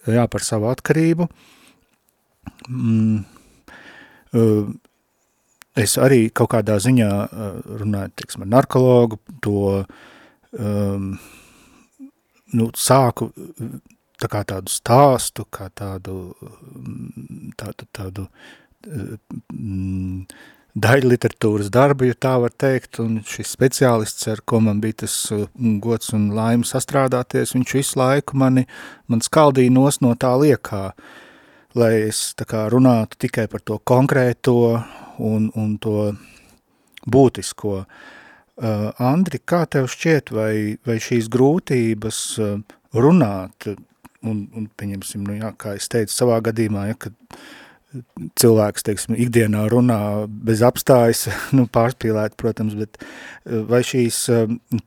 jā, par savu atkarību, mm, es arī kaut kādā ziņā runāju, teiksim, ar narkologu, to, um, nu, sāku tā kā tādu stāstu, kā tādu, tādu, tādu mm, daļa literatūras darbu, ja tā var teikt, un šis speciālists, ar ko man bija tas gods un laime sastrādāties, viņš visu laiku mani, man skaldīja nos no tā liekā, lai es tā kā runātu tikai par to konkrēto un, un to būtisko. Uh, Andri, kā tev šķiet, vai, vai šīs grūtības uh, runāt, un, un pieņemsim, nu jā, kā es teicu savā gadījumā, ja, kad cilvēks, teiksim, ikdienā runā bez apstājas, nu, pārspīlēt, protams, bet vai šīs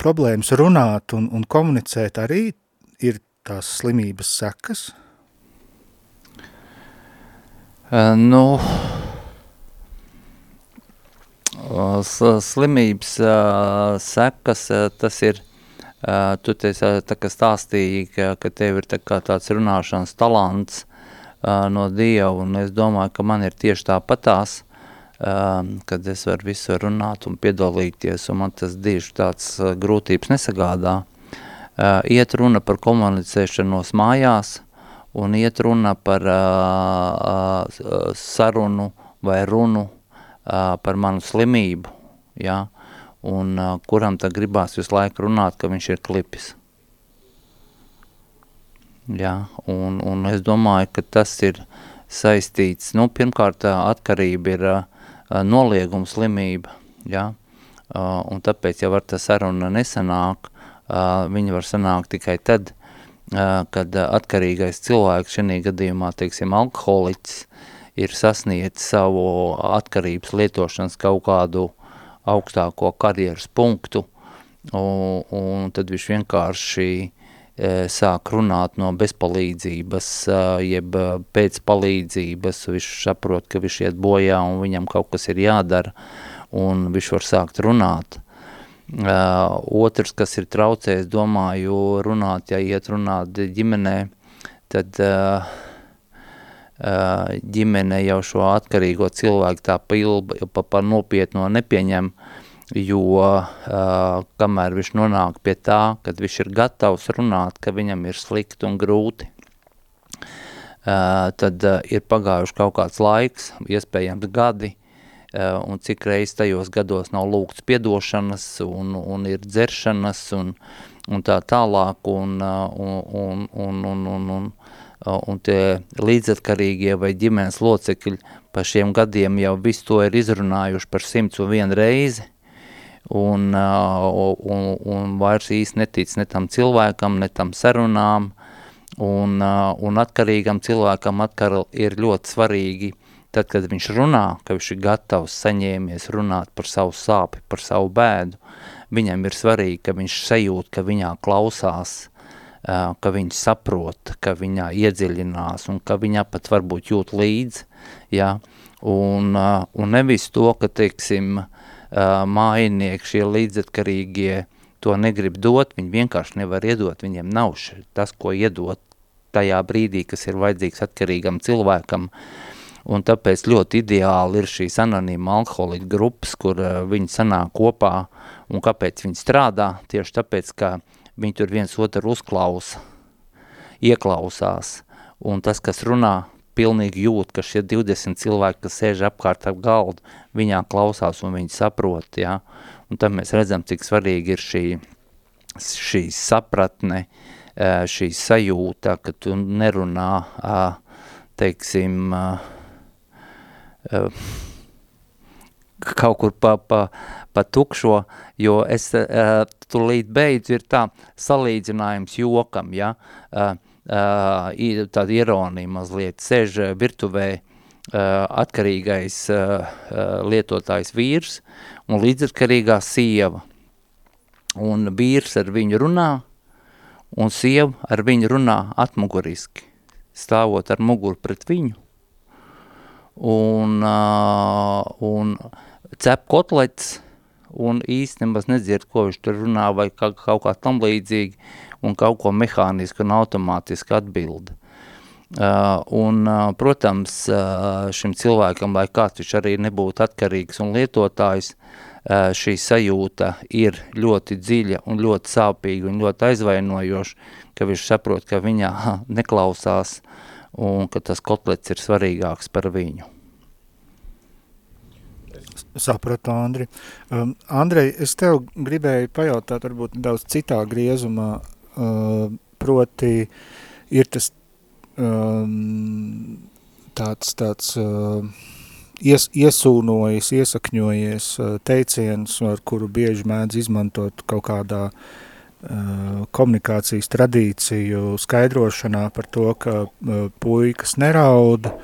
problēmas runāt un, un komunicēt arī ir tās slimības sekas? Nu, slimības sekas, tas ir, tu te tā kā stāstīji, ka, ka tev ir tā kā tāds runāšanas talants no Dieva, un es domāju, ka man ir tieši tāpatās, kad es varu visu runāt un piedalīties, un man tas diži tāds grūtības nesagādā. Iet runa par komunicēšanos mājās, un iet runa par sarunu vai runu par manu slimību, ja? un kuram tad gribās visu laiku runāt, ka viņš ir klipis. Ja? Un, un es domāju, ka tas ir saistīts, nu, pirmkārt, atkarība ir nolieguma slimība, ja? un tāpēc, ja var tā saruna nesanāk, viņa var sanākt tikai tad, kad atkarīgais cilvēks, šī gadījumā, teiksim, alkoholiķis, ir sasniedz savu atkarības lietošanas kaut kādu augstāko karjeras punktu, un, un tad viņš vienkārši e, sāk runāt no bezpalīdzības, jeb pēcpalīdzības, viņš saprot, ka viņš iet bojā un viņam kaut kas ir jādara, un viņš var sākt runāt. Uh, otrs, kas ir traucējis, domāju, runāt, ja iet runāt ģimenē, tad uh, ģimene jau šo atkarīgo cilvēku tā pilba pa, pa nopietno nepieņem, jo uh, kamēr viņš nonāk pie tā, kad viņš ir gatavs runāt, ka viņam ir slikti un grūti, uh, tad ir pagājuši kaut kāds laiks, iespējams gadi, Eh, un cik reiz tajos gados nav lūgts piedošanas un, un ir dzeršanas un, un tā tālāk un, eh, un, un, un, un, un, eh, un tie līdzatkarīgie vai ģimenes locekļi par šiem gadiem jau visu to ir izrunājuši par simts un vienu reizi. Un, un, un vairs īsti netic ne tam cilvēkam, ne tam sarunām. Un, un atkarīgam cilvēkam atkar ir ļoti svarīgi Tad, kad viņš runā, ka viņš ir gatavs saņēmies runāt par savu sāpi, par savu bēdu, viņam ir svarīgi, ka viņš sajūt, ka viņā klausās, ka viņš saprot, ka viņā iedziļinās un ka viņā pat varbūt jūt līdzi, ja? un, un nevis to, ka, teiksim, mājinieki, šie līdzatkarīgie to negrib dot, viņi vienkārši nevar iedot, viņiem nav tas, ko iedot tajā brīdī, kas ir vajadzīgs atkarīgam cilvēkam, uh, un tāpēc ļoti ideāli ir šīs anonīma alkoholiķa grupas, kur uh, viņi sanāk kopā, un kāpēc viņi strādā, tieši tāpēc, ka viņi tur viens otru uzklausa, ieklausās, un tas, kas runā, pilnīgi jūt, ka šie 20 cilvēki, kas sēž apkārt ap galdu, viņā klausās un viņi saprot, ja? un tad mēs redzam, cik svarīgi ir šī, šī sapratne, šī sajūta, ka tu nerunā, teiksim, kaut kur pa, pa, pa tukšo, jo es uh, tulīt beidzu ir tā salīdzinājums jokam, ja, uh, uh, tāda ironija mazliet, sēž virtuvē uh, atkarīgais uh, uh, lietotājs vīrs un līdzatkarīgā sieva. Un vīrs ar viņu runā, un sieva ar viņu runā atmuguriski, stāvot ar muguru pret viņu un, uh, un cep kotlets un nemaz nedzird, ko viņš tur runā vai kā, kaut kā tam līdzīgi un kaut ko mehāniski un automātiski atbild. Uh, un, uh, protams, uh, šim cilvēkam, lai kāds viņš arī nebūtu atkarīgs un lietotājs, uh, šī sajūta ir ļoti dziļa un ļoti sāpīga un ļoti aizvainojoša, ka viņš saprot, ka viņā neklausās un ka tas kotlets ir svarīgāks par viņu. Sapratu, Andri. Um, Andrej, es tev gribēju pajautāt, varbūt daudz citā griezumā, uh, proti ir tas um, tāds, tāds uh, ies, iesūnojis, iesakņojies uh, teiciens, ar kuru bieži mēdz izmantot kaut kādā uh, komunikācijas tradīciju skaidrošanā par to, ka eh, puikas nerauda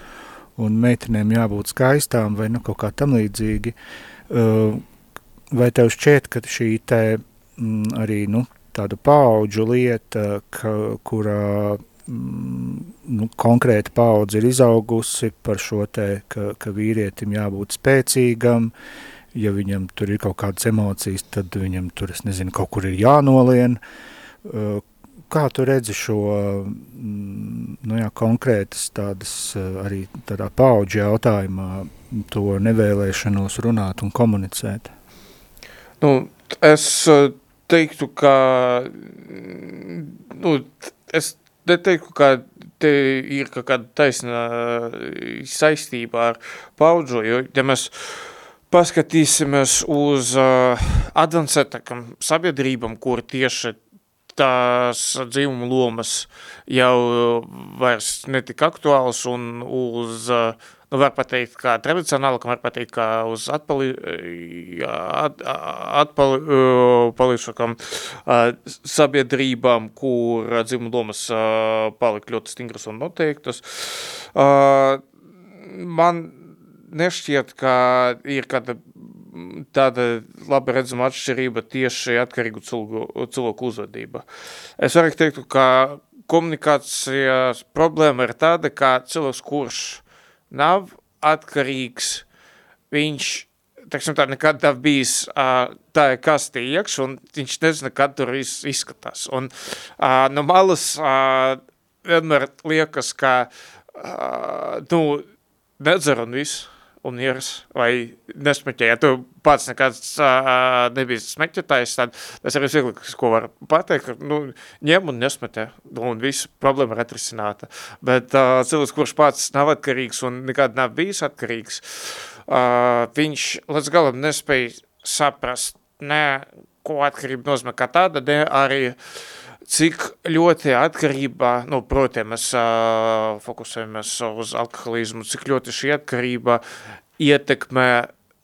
un meitenēm jābūt skaistām vai nu kaut kā tam līdzīgi. Eh, vai tev šķiet, ka šī te mm, arī nu, tāda paudžu lieta, ka, kurā mm, nu, konkrēta paudze ir izaugusi par šo te, ka, ka vīrietim jābūt spēcīgam, uh, ja viņam tur ir kaut kādas emocijas, tad viņam tur, es nezinu, kaut kur ir jānolien. Kā tu redzi šo, mm, nu jā, konkrētas tādas uh, arī tādā paudžu jautājumā to nevēlēšanos runāt un komunicēt? Nu, es uh, teiktu, ka, nu, es neteiktu, ka te ir kaut kāda taisna saistība ar paudžu, jo, ja mēs paskatīsimies uz uh, advancētākam sabiedrībam, kur tieši tās dzīvuma lomas jau vairs netika aktuāls un uz, nu var pateikt kā tradicionāli, var pateikt kā uz atpali, at, atpali, palīšakam uh, sabiedrībām, kur dzīvuma lomas palika ļoti stingras un noteiktas. Man nešķiet, ka ir kāda tāda labi redzama atšķirība tieši atkarīgu cilvēku, cilvēku uzvedība. Es arī teiktu, ka komunikācijas problēma ir tāda, ka cilvēks, kurš nav atkarīgs, viņš teiksim, tā nekad nav bijis tā kastī iekš, un viņš nezina, kad tur viss izskatās. Un no malas vienmēr liekas, ka nu, nedzer un viss un mieras, vai nesmeķē. Ja tu pats nekāds uh, nebija smeķetājs, tad tas ir visvieglākais, ko var pateikt, ka, nu, ņem un nesmeķē, un visu problēma ir atrisināta. Bet uh, cilvēks, kurš pats nav atkarīgs un nekad nav bijis atkarīgs, uh, viņš līdz galam nespēja saprast, ne, ko atkarība nozīmē kā tāda, ne arī cik ļoti atkarība, nu, protams, mēs uh, fokusējamies uz alkoholismu, cik ļoti šī atkarība ietekmē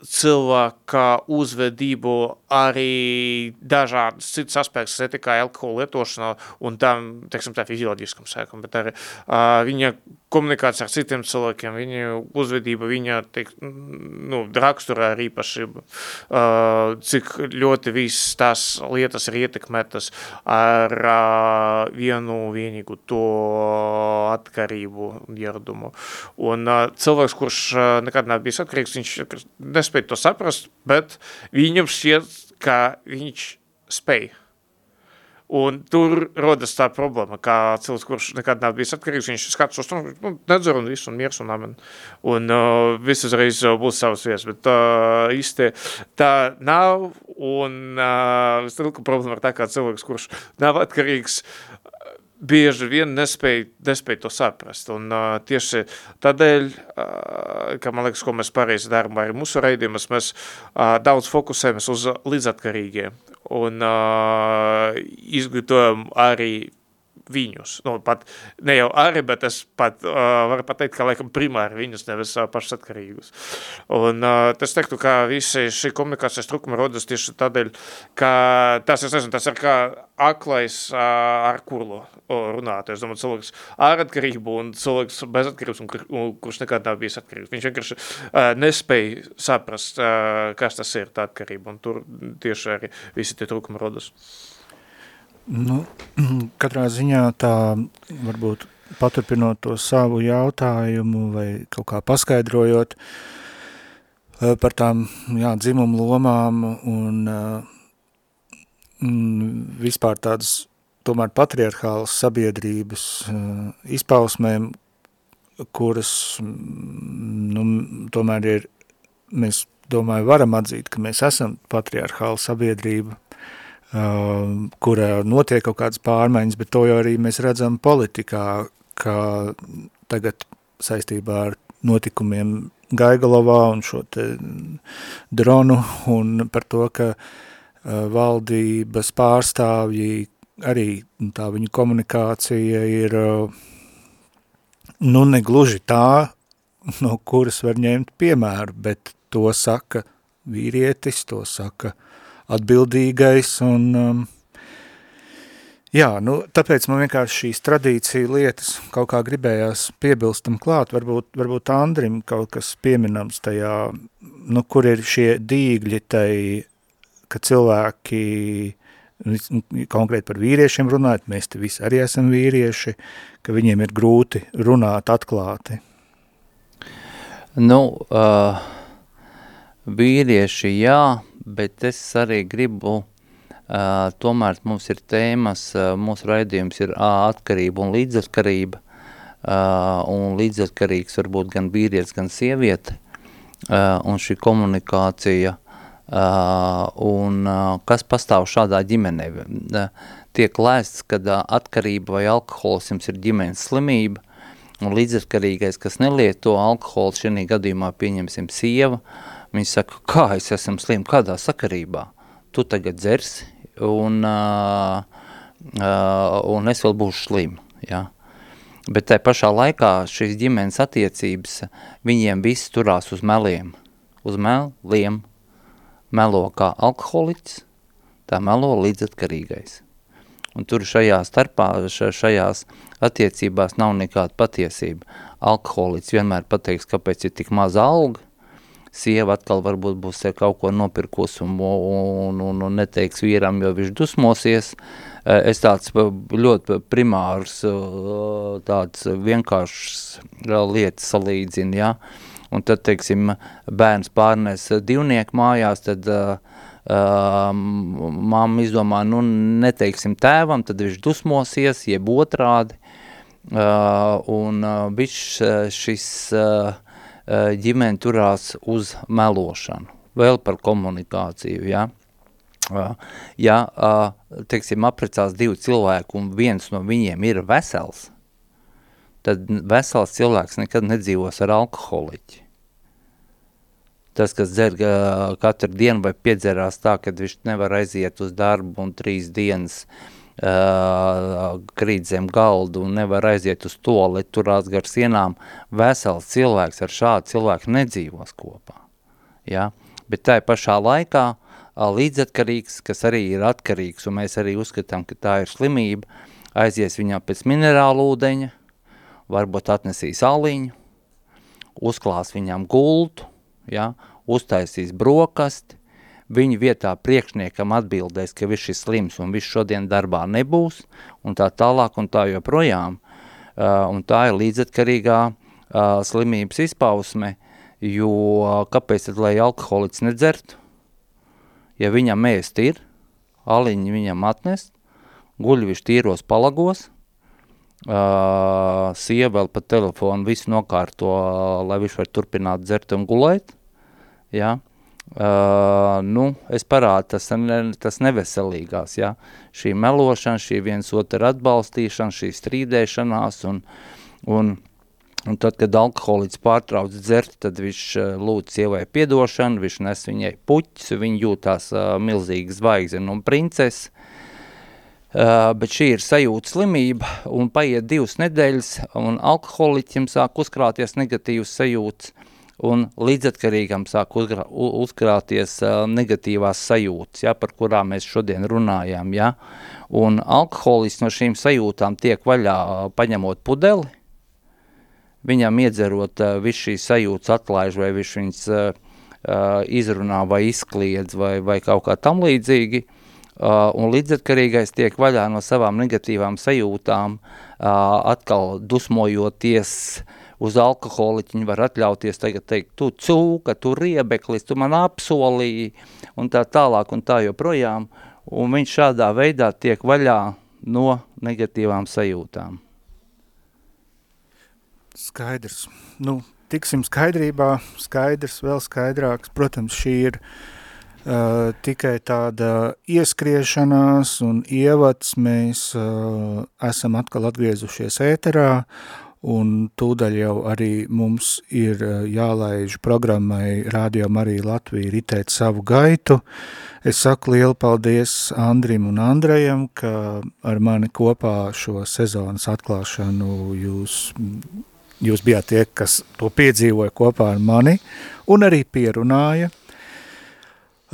cilvēka uzvedību arī dažādas citas aspekts, ne tikai alkohola lietošana un tam, teiksim, tā fizioloģiskam sēkam, bet arī uh, viņa komunikācija ar citiem cilvēkiem, viņa uzvedība, viņa, teik, nu, raksturā ir īpaši, uh, cik ļoti viss tās lietas ir ietekmētas ar uh, vienu vienīgu to atkarību ieradumu. Un uh, cilvēks, kurš uh, nekad nav bijis atkarīgs, viņš nespēja to saprast, bet viņam šķiet, ka viņš spēj. Un tur rodas tā problēma, kā cilvēks, kurš nekad nav bijis atkarīgs, viņš skatās uz to, nu, nedzer un visu, un miers un amen. Un uh, viss uzreiz būs savas vietas, bet uh, īsti tā nav, un uh, stilka problēma ir tā, kā cilvēks, kurš nav atkarīgs, bieži vien nespēja, nespēja to saprast. Un uh, tieši tādēļ, uh, ka man liekas, ko mēs pareizi darām arī mūsu raidījumus, mēs uh, daudz fokusējamies uz līdzatkarīgiem un uh, izglītojam arī viņus. Nu, pat, ne jau arī, bet es pat uh, varu pateikt, ka laikam primāri viņus, nevis uh, pašas atkarīgus. Un uh, tas teiktu, ka visi šī komunikācijas trukumi rodas tieši tādēļ, ka tas, es nezinu, tas ir kā aklais uh, ar kurlu runāt. Es domāju, cilvēks ar atkarību un cilvēks bez atkarības, un, un kurš nekad nav bijis atkarīgs. Viņš vienkārši uh, nespēja saprast, uh, kas tas ir tā atkarība, un tur tieši arī visi tie trūkumi rodas. Nu, katrā ziņā tā varbūt paturpinot to savu jautājumu vai kaut kā paskaidrojot eh, par tām jā, dzimumu lomām un, eh, vispār tādas tomēr patriarchālas sabiedrības eh, izpausmēm, kuras nu, tomēr ir, mēs domāju, varam atzīt, ka mēs esam patriarchāla sabiedrība, Uh, kura notiek kaut kādas pārmaiņas, bet to jau arī mēs redzam politikā, ka tagad saistībā ar notikumiem Gaigalovā un šo te dronu un par to, ka uh, valdības pārstāvji arī tā viņu komunikācija ir uh, nu negluži tā, no kuras var ņemt piemēru, bet to saka vīrietis, to saka atbildīgais un um, jā, nu, tāpēc man vienkārši šīs tradīcija lietas kaut kā gribējās piebilstam klāt, varbūt, varbūt Andrim kaut kas pieminams tajā, nu, kur ir šie dīgļi tai, ka cilvēki, konkrēti par vīriešiem runājot, mēs te visi arī esam vīrieši, ka viņiem ir grūti runāt atklāti. Nu, uh, vīrieši jā, bet es arī gribu, uh, tomēr mums ir tēmas, uh, mūsu raidījums ir uh, atkarība un līdzatkarība, uh, un līdzatkarīgs var būt gan vīrietis, gan sieviete, uh, un šī komunikācija, uh, un uh, kas pastāv šādā ģimenē. Uh, tiek lēsts, ka uh, atkarība vai alkoholisms ir ģimenes slimība, un līdzatkarīgais, kas nelieto alkoholu, šajā gadījumā pieņemsim sieva, uh, Viņi saka, kā es esmu slim, kādā sakarībā? Tu tagad dzersi un, uh, uh, un es vēl būšu slim. Ja? Bet tai pašā laikā šīs ģimenes attiecības, viņiem viss turās uz meliem. Uz meliem. Melo kā alkoholiķis, tā melo līdzatkarīgais. Un tur šajā starpā, šajās attiecībās nav nekāda patiesība. alkoholiķis vienmēr pateiks, kāpēc ir tik maza alga, sieva atkal varbūt būs kaut ko nopirkus un, un, un, un neteiks vīram, jo viņš dusmosies. Es tāds ļoti primārs, tāds vienkāršs lietas salīdzinu, ja? un tad, teiksim, bērns pārnes divnieku mājās, tad uh, mamma izdomā, nu, neteiksim tēvam, tad viņš dusmosies, jeb otrādi, uh, un uh, viņš šis uh, Eh, ģimene turās uz melošanu, vēl par komunikāciju, ja? Ja, teiksim, aprecās divi cilvēki un viens no viņiem ir vesels, tad vesels cilvēks nekad nedzīvos ar alkoholiķi. Tas, kas dzer katru dienu vai piedzerās tā, ka viņš nevar aiziet uz darbu un trīs dienas uh, uh, krīt zem galdu un nevar aiziet uz toli, turās gar sienām, vesels cilvēks ar šādu cilvēku nedzīvos kopā. Ja? Bet tai pašā laikā uh, līdzatkarīgs, kas arī ir atkarīgs, un mēs arī uzskatām, ka tā ir slimība, aizies viņam pēc minerālu ūdeņa, varbūt atnesīs aliņu, uzklās viņam gultu, ja? uztaisīs brokasti, Viņa vietā priekšniekam atbildēs, ka viņš ir slims un viņš šodien darbā nebūs, un tā tālāk un tā joprojām. Uh, un tā ir līdzatkarīgā uh, slimības izpausme, jo kāpēc tad, lai alkoholiķis nedzertu? Ja viņam ēst ir, aliņi viņam atnest, guļ viņš tīros palagos, uh, sieva vēl pa telefonu visu nokārto, uh, lai viņš var turpināt dzert un gulēt, ja? Uh, nu, es parādu tas, ne, tas neveselīgās, ja? šī melošana, šī viens otru atbalstīšana, šī strīdēšanās un, un, un tad, kad alkoholiķis pārtrauc dzert, tad viņš uh, lūdz sievai piedošanu, viņš nes viņai puķis, viņa jūtās uh, milzīgi zvaigzene un princese, Uh, bet šī ir sajūta slimība, un paiet divas nedēļas, un alkoholiķim sāk uzkrāties negatīvas sajūtas, un līdzatkarīgam sāk uzgrā, uzkrāties uh, negatīvās sajūtas, ja, par kurām mēs šodien runājām, ja, un alkoholis no šīm sajūtām tiek vaļā uh, paņemot pudeli, viņam iedzerot uh, visu šīs sajūtas atlaiž, vai viņš viņas uh, izrunā vai izkliedz vai, vai kaut kā tam līdzīgi, uh, un līdzatkarīgais tiek vaļā no savām negatīvām sajūtām, uh, atkal dusmojoties, uh, uz alkoholiķi viņi var atļauties tagad teikt, tu cūka, tu riebeklis, tu man apsolīji, un tā tālāk un tā joprojām, un viņš šādā veidā tiek vaļā no negatīvām sajūtām. Skaidrs. Nu, tiksim skaidrībā, skaidrs, vēl skaidrāks. Protams, šī ir uh, tikai tāda ieskriešanās un ievads. Mēs uh, esam atkal atgriezušies ēterā un tūdaļ jau arī mums ir eh, jālaiž programmai Radio Marija Latvija ritēt savu gaitu. Es saku lielu paldies Andrim un Andrejam, ka ar mani kopā šo sezonas atklāšanu jūs, jūs bijāt tie, kas to piedzīvoja kopā ar mani un arī pierunāja.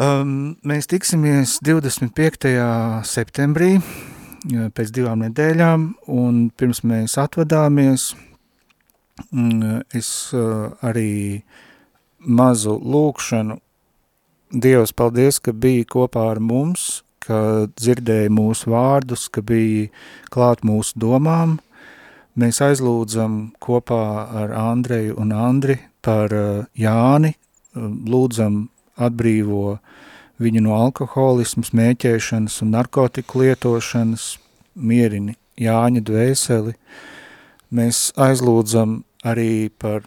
Um, mēs tiksimies 25. septembrī pēc divām nedēļām, un pirms mēs atvadāmies, mm, es arī mazu lūkšanu. Dievs, paldies, ka biji kopā ar mums, ka dzirdēji mūsu vārdus, ka biji klāt mūsu domām. Mēs aizlūdzam kopā ar Andreju un Andri par Jāni, lūdzam atbrīvo uh, viņu no alkoholismu, smēķēšanas un narkotiku lietošanas, mierini Jāņa dvēseli. Mēs aizlūdzam arī par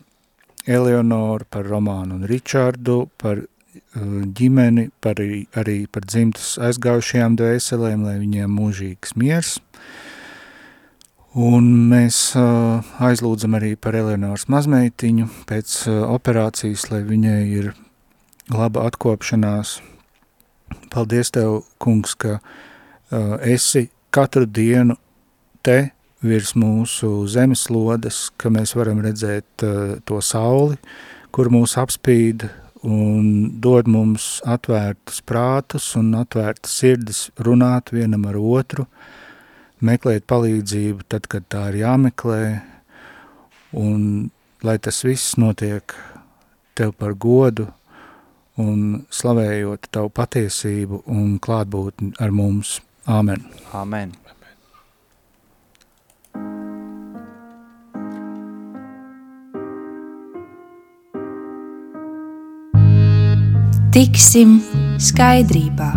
Eleonoru, par Romānu un Ričardu, par uh, ģimeni, par arī par dzimtas aizgājušajām dvēselēm, lai viņiem mūžīgs miers. Un mēs uh, aizlūdzam arī par Eleonoras mazmeitiņu pēc uh, operācijas, lai viņai ir laba atkopšanās, Paldies Tev, kungs, ka uh, esi katru dienu te virs mūsu zemeslodes, ka mēs varam redzēt uh, to sauli, kur mūs apspīd un dod mums atvērtus prātus un atvērtas sirdis runāt vienam ar otru, meklēt palīdzību tad, kad tā ir jāmeklē, un lai tas viss notiek Tev par godu un slavējot Tavu patiesību un klātbūtni ar mums. Āmen. Amen. Tiksim skaidrībā.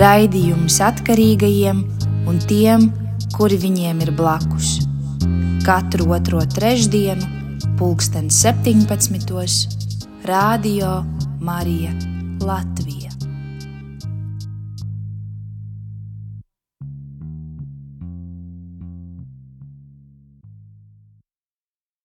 Raidījums atkarīgajiem un tiem, kuri viņiem ir blakus. Katru otro trešdienu, pulksten 17. Radio Marija Latvija.